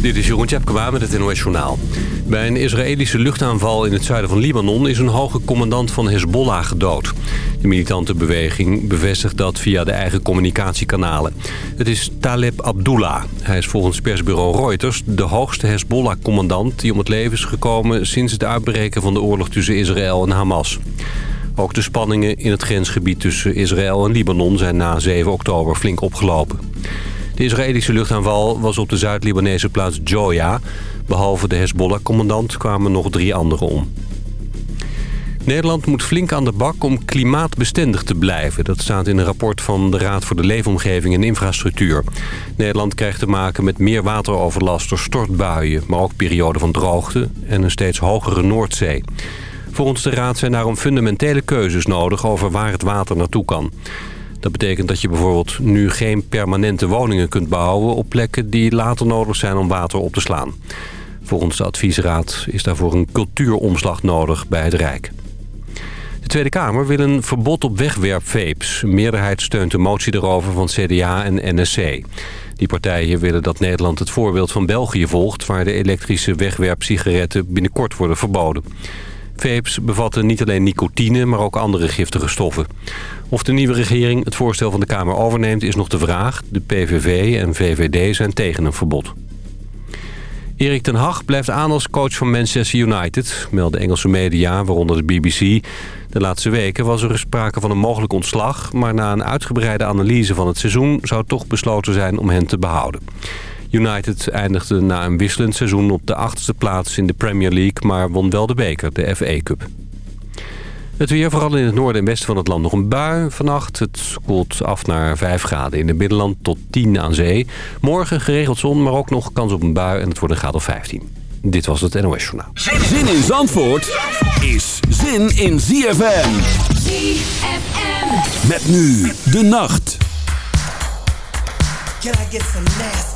Dit is Jeroen Tjepkema met het NOS. Bij een Israëlische luchtaanval in het zuiden van Libanon... is een hoge commandant van Hezbollah gedood. De militante beweging bevestigt dat via de eigen communicatiekanalen. Het is Taleb Abdullah. Hij is volgens persbureau Reuters de hoogste Hezbollah-commandant... die om het leven is gekomen sinds het uitbreken van de oorlog tussen Israël en Hamas. Ook de spanningen in het grensgebied tussen Israël en Libanon... zijn na 7 oktober flink opgelopen. De Israëlische luchtaanval was op de Zuid-Libanese plaats Joya. Behalve de Hezbollah-commandant kwamen nog drie anderen om. Nederland moet flink aan de bak om klimaatbestendig te blijven. Dat staat in een rapport van de Raad voor de Leefomgeving en Infrastructuur. Nederland krijgt te maken met meer wateroverlast door stortbuien... maar ook perioden van droogte en een steeds hogere Noordzee. Volgens de Raad zijn daarom fundamentele keuzes nodig over waar het water naartoe kan. Dat betekent dat je bijvoorbeeld nu geen permanente woningen kunt bouwen... op plekken die later nodig zijn om water op te slaan. Volgens de adviesraad is daarvoor een cultuuromslag nodig bij het Rijk. De Tweede Kamer wil een verbod op wegwerpvapes. Een meerderheid steunt de motie erover van CDA en NSC. Die partijen willen dat Nederland het voorbeeld van België volgt... waar de elektrische wegwerpsigaretten binnenkort worden verboden. Vapes bevatten niet alleen nicotine, maar ook andere giftige stoffen. Of de nieuwe regering het voorstel van de Kamer overneemt is nog de vraag. De PVV en VVD zijn tegen een verbod. Erik ten Hag blijft aan als coach van Manchester United, melden Engelse media, waaronder de BBC. De laatste weken was er sprake van een mogelijk ontslag... maar na een uitgebreide analyse van het seizoen zou toch besloten zijn om hen te behouden. United eindigde na een wisselend seizoen op de achtste plaats in de Premier League... maar won wel de beker, de FA Cup. Het weer, vooral in het noorden en westen van het land nog een bui vannacht. Het koelt af naar 5 graden in het binnenland tot 10 aan zee. Morgen geregeld zon, maar ook nog kans op een bui en het wordt een graad of 15. Dit was het NOS Journaal. Zin in Zandvoort is zin in ZFM. ZFM. Met nu de nacht. Can I get some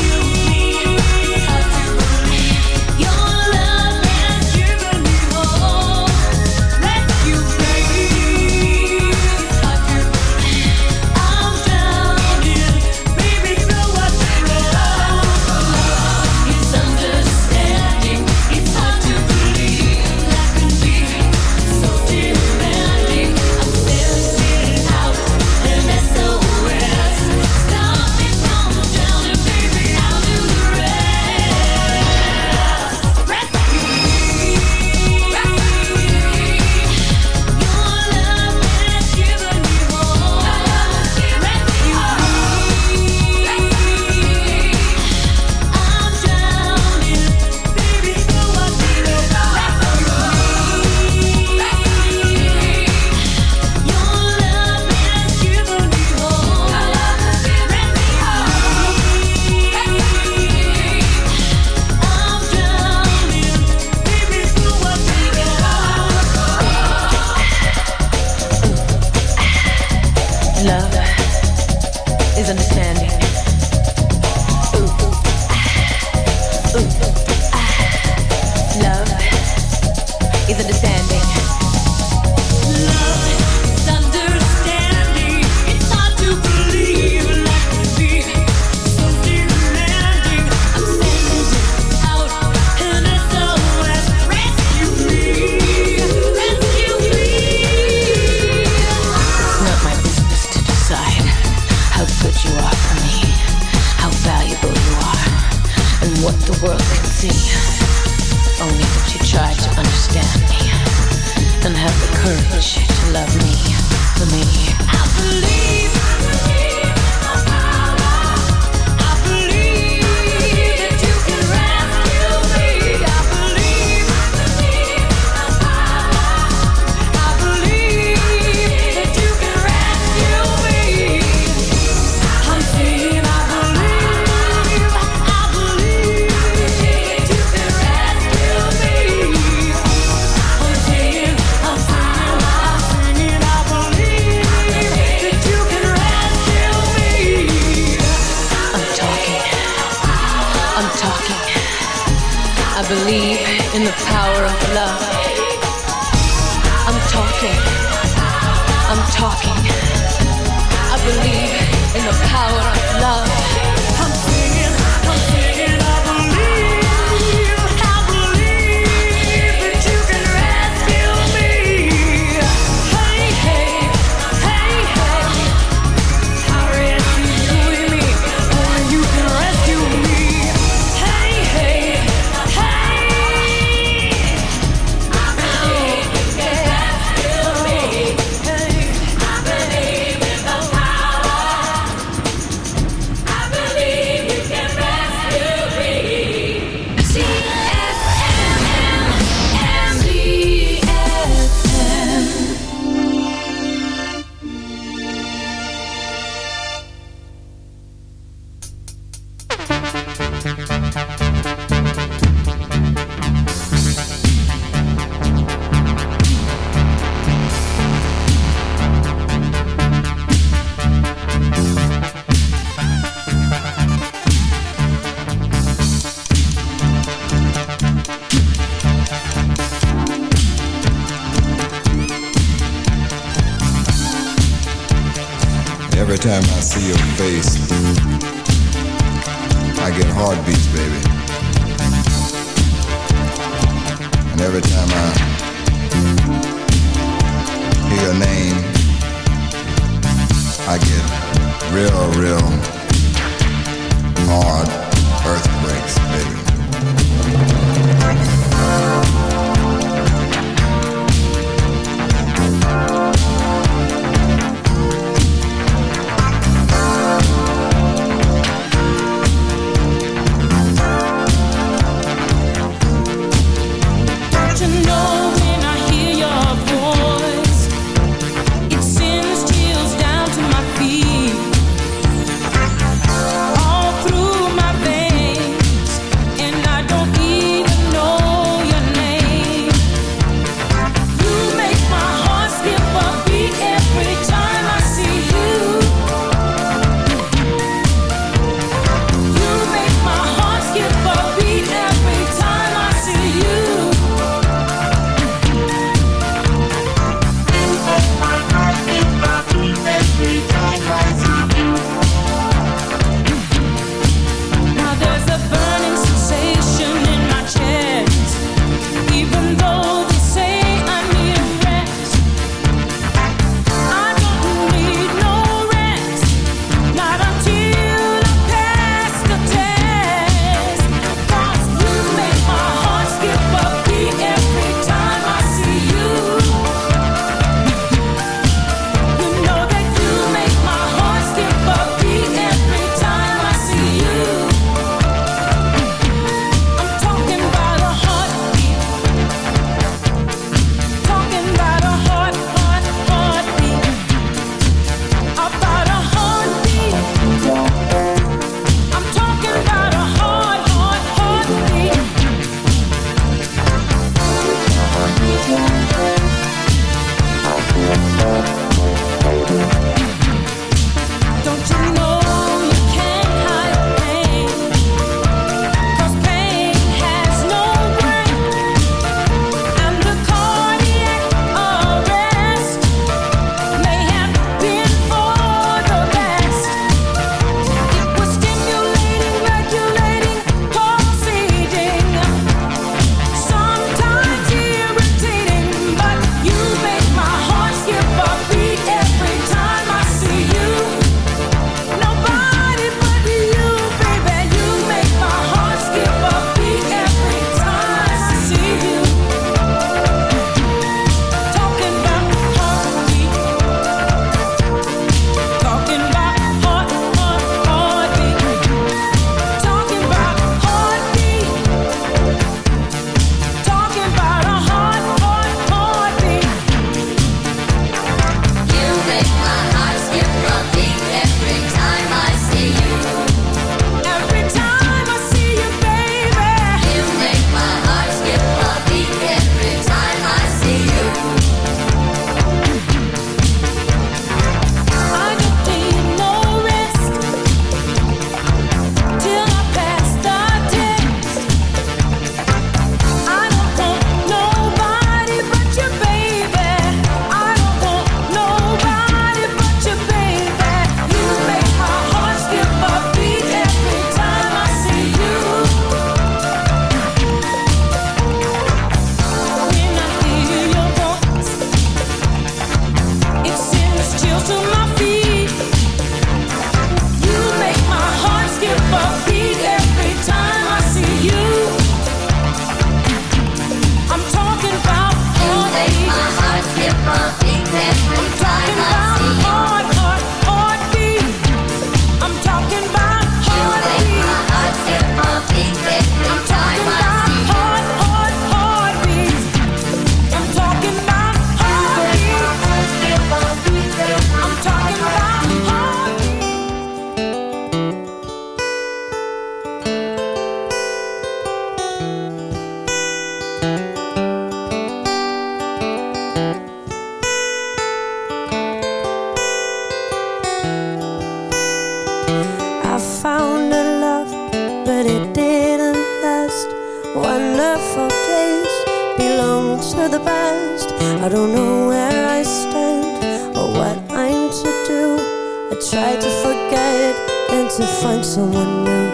To find someone new.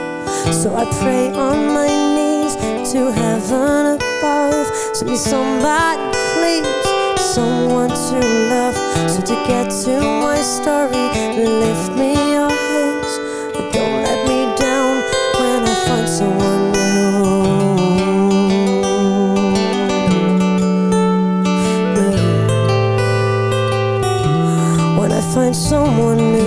So I pray on my knees to heaven above. Send me somebody, please, someone to love. So to get to my story, lift me your hands. But don't let me down when I find someone new. When I find someone new.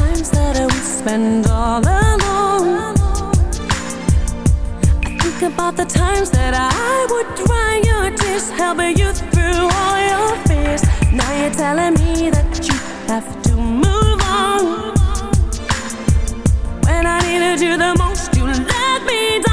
times that I would spend all alone. I think about the times that I would dry your tears Help you through all your fears. Now you're telling me that you have to move on. When I needed you the most, you let me down.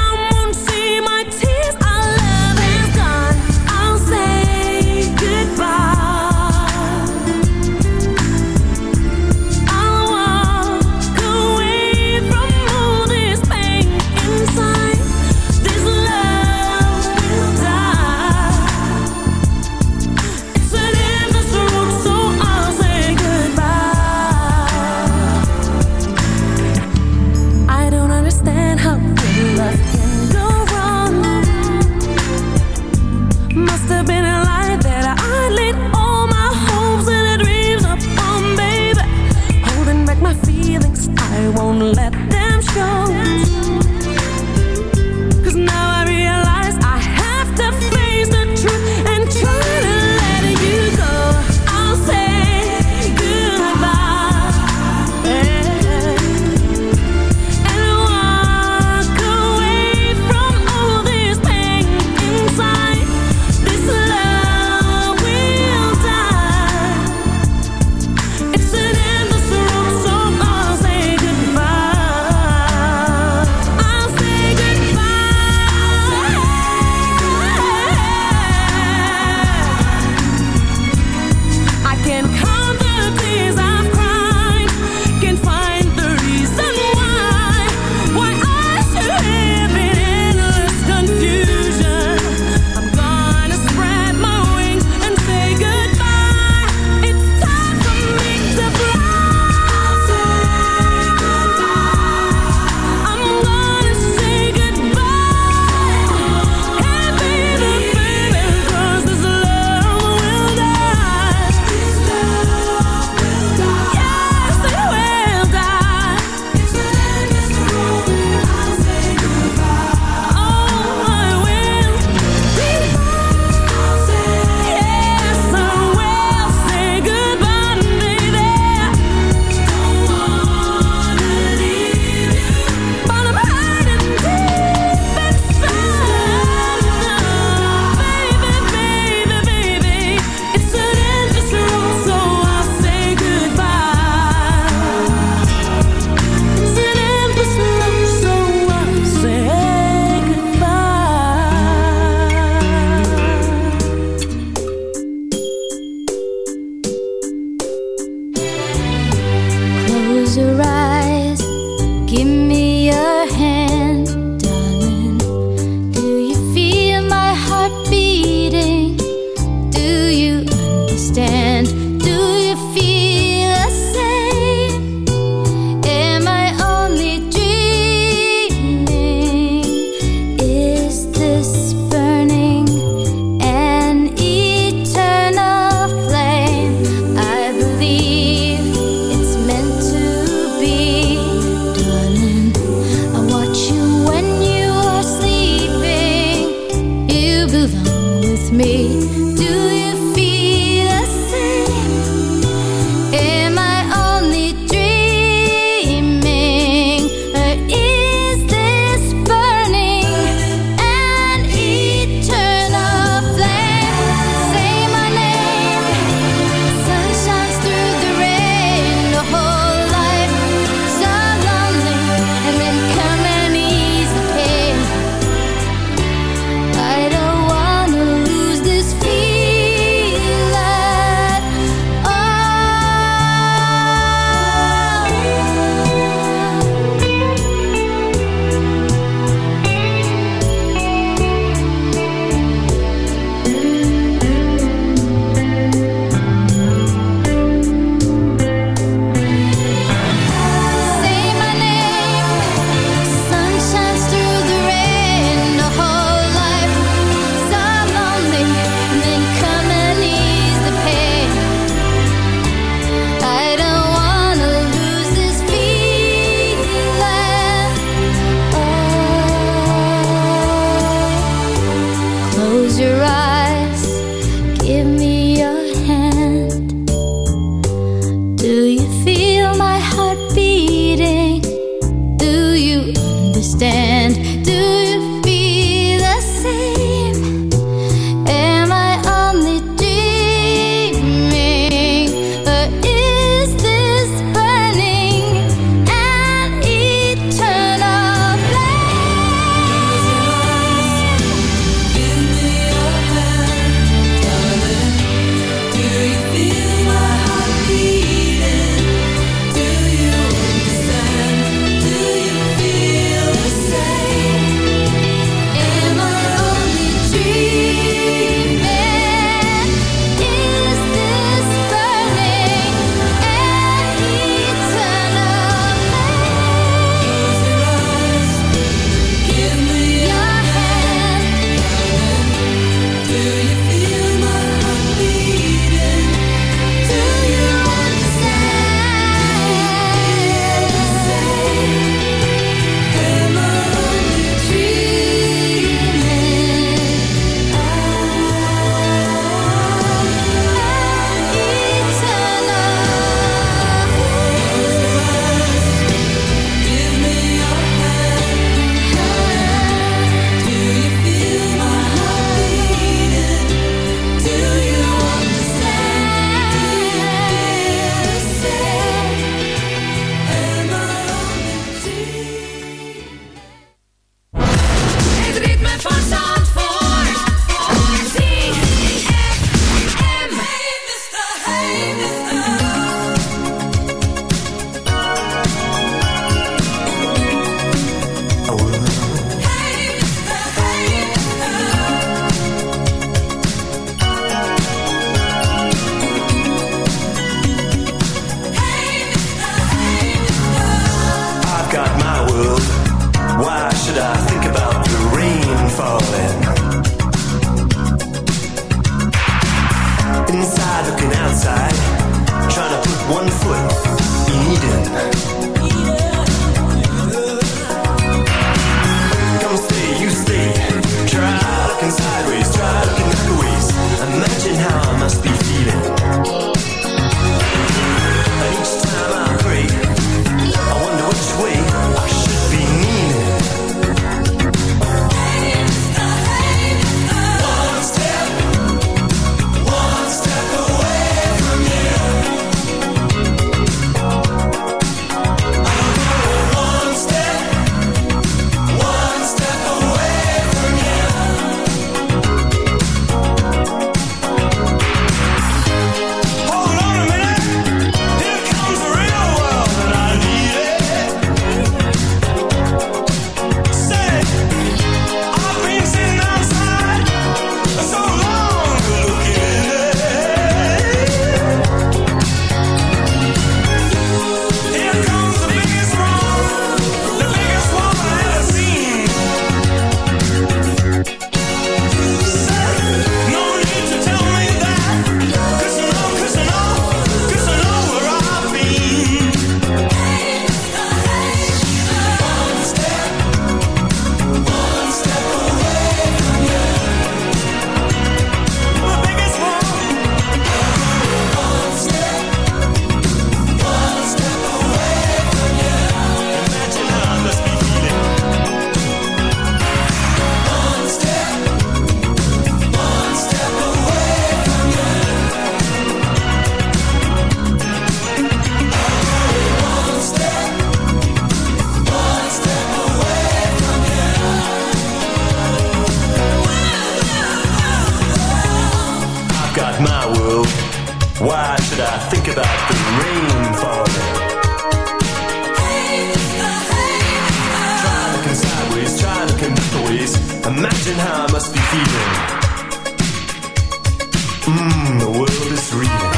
Mmm, the world is reeling.